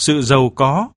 sự giàu có